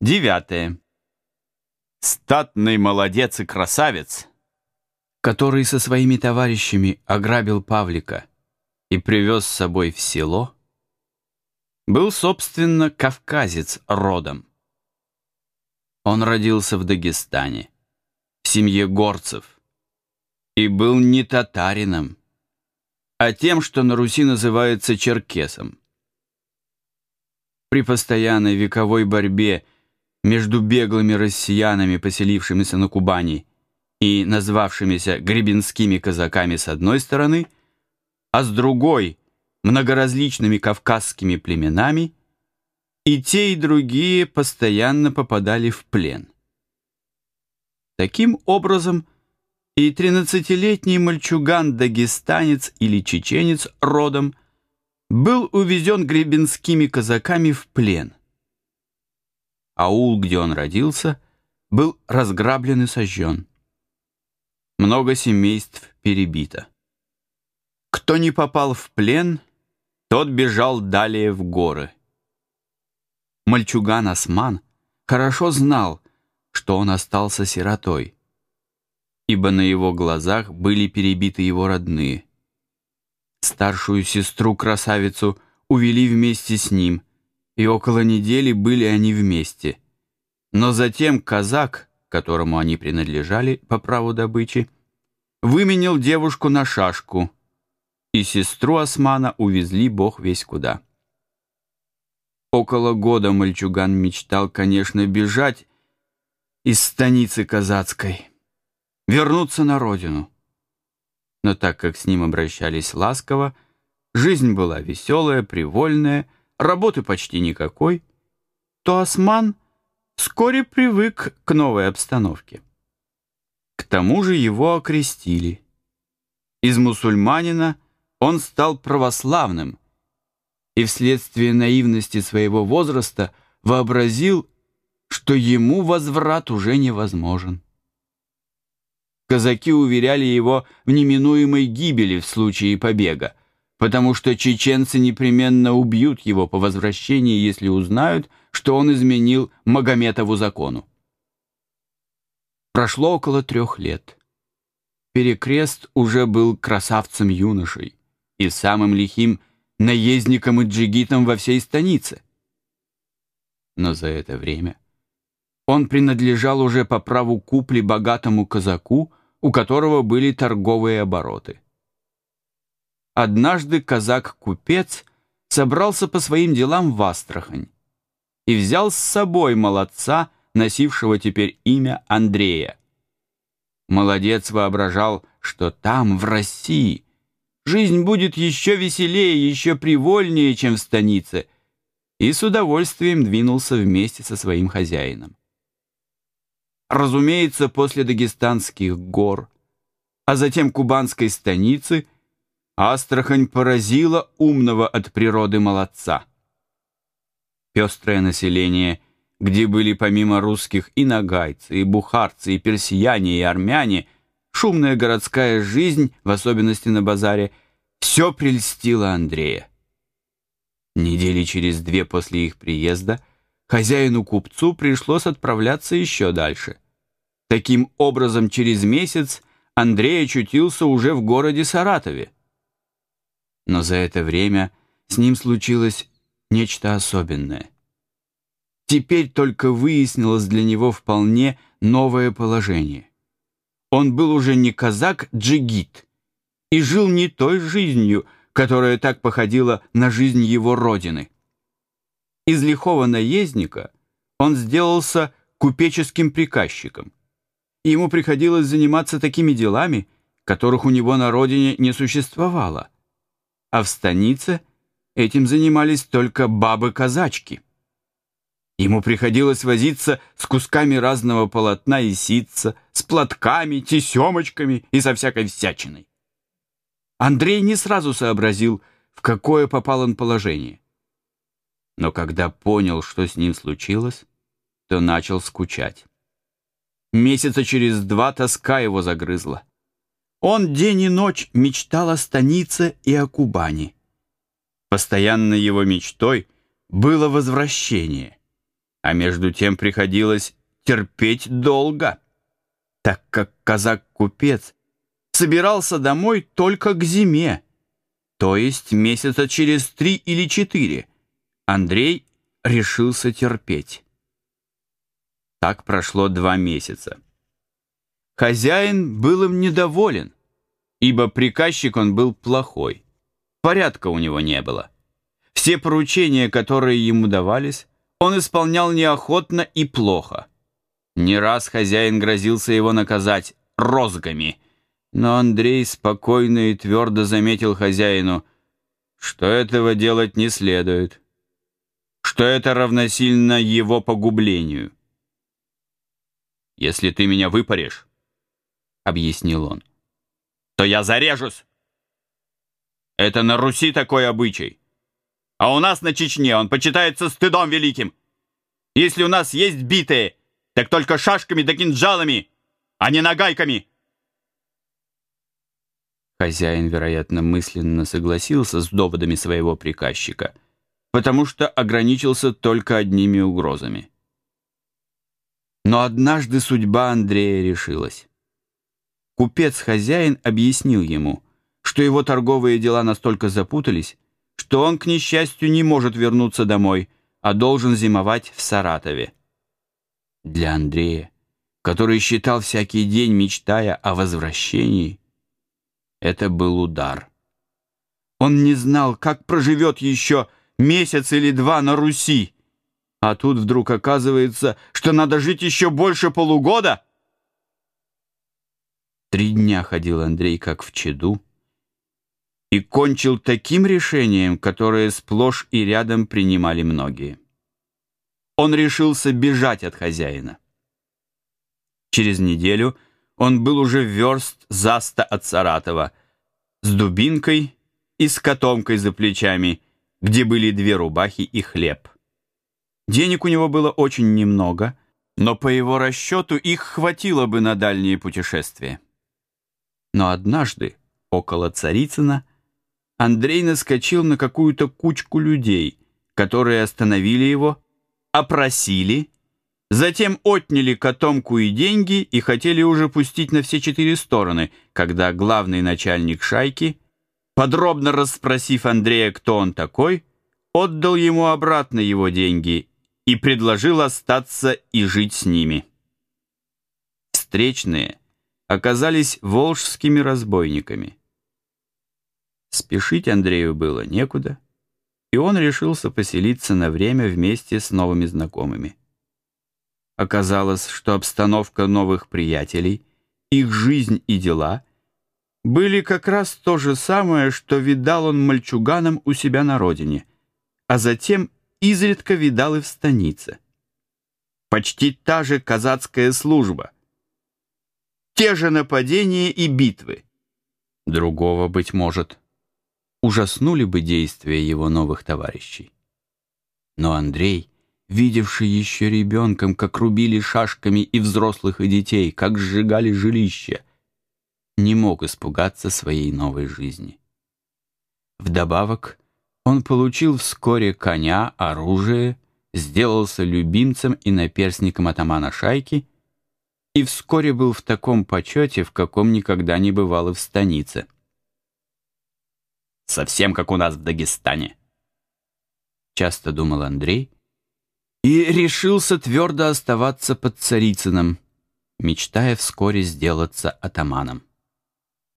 Девятое. Статный молодец и красавец, который со своими товарищами ограбил Павлика и привез с собой в село, был, собственно, кавказец родом. Он родился в Дагестане, в семье горцев, и был не татарином, а тем, что на Руси называется черкесом. При постоянной вековой борьбе между беглыми россиянами, поселившимися на Кубани, и назвавшимися гребенскими казаками с одной стороны, а с другой — многоразличными кавказскими племенами, и те, и другие постоянно попадали в плен. Таким образом, и тринадцатилетний мальчуган-дагестанец или чеченец родом был увезен гребенскими казаками в плен — Аул, где он родился, был разграблен и сожжен. Много семейств перебито. Кто не попал в плен, тот бежал далее в горы. Мальчуган Осман хорошо знал, что он остался сиротой, ибо на его глазах были перебиты его родные. Старшую сестру-красавицу увели вместе с ним, и около недели были они вместе. Но затем казак, которому они принадлежали по праву добычи, выменил девушку на шашку, и сестру Османа увезли бог весь куда. Около года мальчуган мечтал, конечно, бежать из станицы казацкой, вернуться на родину. Но так как с ним обращались ласково, жизнь была веселая, привольная, работы почти никакой, то осман вскоре привык к новой обстановке. К тому же его окрестили. Из мусульманина он стал православным и вследствие наивности своего возраста вообразил, что ему возврат уже невозможен. Казаки уверяли его в неминуемой гибели в случае побега, потому что чеченцы непременно убьют его по возвращении, если узнают, что он изменил Магометову закону. Прошло около трех лет. Перекрест уже был красавцем-юношей и самым лихим наездником и джигитом во всей станице. Но за это время он принадлежал уже по праву купли богатому казаку, у которого были торговые обороты. Однажды казак-купец собрался по своим делам в Астрахань и взял с собой молодца, носившего теперь имя Андрея. Молодец воображал, что там, в России, жизнь будет еще веселее, еще привольнее, чем в станице, и с удовольствием двинулся вместе со своим хозяином. Разумеется, после дагестанских гор, а затем кубанской станицы – Астрахань поразила умного от природы молодца. Пестрое население, где были помимо русских и нагайцы, и бухарцы, и персияне, и армяне, шумная городская жизнь, в особенности на базаре, все прельстило Андрея. Недели через две после их приезда хозяину-купцу пришлось отправляться еще дальше. Таким образом, через месяц Андрей очутился уже в городе Саратове. Но за это время с ним случилось нечто особенное. Теперь только выяснилось для него вполне новое положение. Он был уже не казак-джигит и жил не той жизнью, которая так походила на жизнь его родины. Из лихого наездника он сделался купеческим приказчиком. Ему приходилось заниматься такими делами, которых у него на родине не существовало – а в станице этим занимались только бабы-казачки. Ему приходилось возиться с кусками разного полотна и ситца, с платками, тесемочками и со всякой всячиной. Андрей не сразу сообразил, в какое попал он положение. Но когда понял, что с ним случилось, то начал скучать. Месяца через два тоска его загрызла. Он день и ночь мечтал о станице и о Кубани. Постоянной его мечтой было возвращение. А между тем приходилось терпеть долго, так как казак-купец собирался домой только к зиме, то есть месяца через три или четыре. Андрей решился терпеть. Так прошло два месяца. Хозяин был им недоволен, ибо приказчик он был плохой. Порядка у него не было. Все поручения, которые ему давались, он исполнял неохотно и плохо. Не раз хозяин грозился его наказать розгами, но Андрей спокойно и твердо заметил хозяину, что этого делать не следует, что это равносильно его погублению. «Если ты меня выпаришь, — объяснил он, — то я зарежусь. Это на Руси такой обычай. А у нас на Чечне он почитается стыдом великим. Если у нас есть битые, так только шашками да кинжалами, а не нагайками. Хозяин, вероятно, мысленно согласился с доводами своего приказчика, потому что ограничился только одними угрозами. Но однажды судьба Андрея решилась. Купец-хозяин объяснил ему, что его торговые дела настолько запутались, что он, к несчастью, не может вернуться домой, а должен зимовать в Саратове. Для Андрея, который считал всякий день, мечтая о возвращении, это был удар. Он не знал, как проживет еще месяц или два на Руси. А тут вдруг оказывается, что надо жить еще больше полугода. Три дня ходил Андрей как в чаду и кончил таким решением, которое сплошь и рядом принимали многие. Он решился бежать от хозяина. Через неделю он был уже верст за ста от Саратова, с дубинкой и с котомкой за плечами, где были две рубахи и хлеб. Денег у него было очень немного, но по его расчету их хватило бы на дальние путешествия. Но однажды, около Царицына, Андрей наскочил на какую-то кучку людей, которые остановили его, опросили, затем отняли котомку и деньги и хотели уже пустить на все четыре стороны, когда главный начальник шайки, подробно расспросив Андрея, кто он такой, отдал ему обратно его деньги и предложил остаться и жить с ними. Встречные оказались волжскими разбойниками. Спешить Андрею было некуда, и он решился поселиться на время вместе с новыми знакомыми. Оказалось, что обстановка новых приятелей, их жизнь и дела были как раз то же самое, что видал он мальчуганом у себя на родине, а затем изредка видал и в станице. Почти та же казацкая служба, те же нападения и битвы. Другого, быть может, ужаснули бы действия его новых товарищей. Но Андрей, видевший еще ребенком, как рубили шашками и взрослых, и детей, как сжигали жилища, не мог испугаться своей новой жизни. Вдобавок, он получил вскоре коня, оружие, сделался любимцем и наперсником атамана шайки и вскоре был в таком почете, в каком никогда не бывал и в станице. Совсем как у нас в Дагестане. Часто думал Андрей и решился твердо оставаться под Царицыным, мечтая вскоре сделаться атаманом.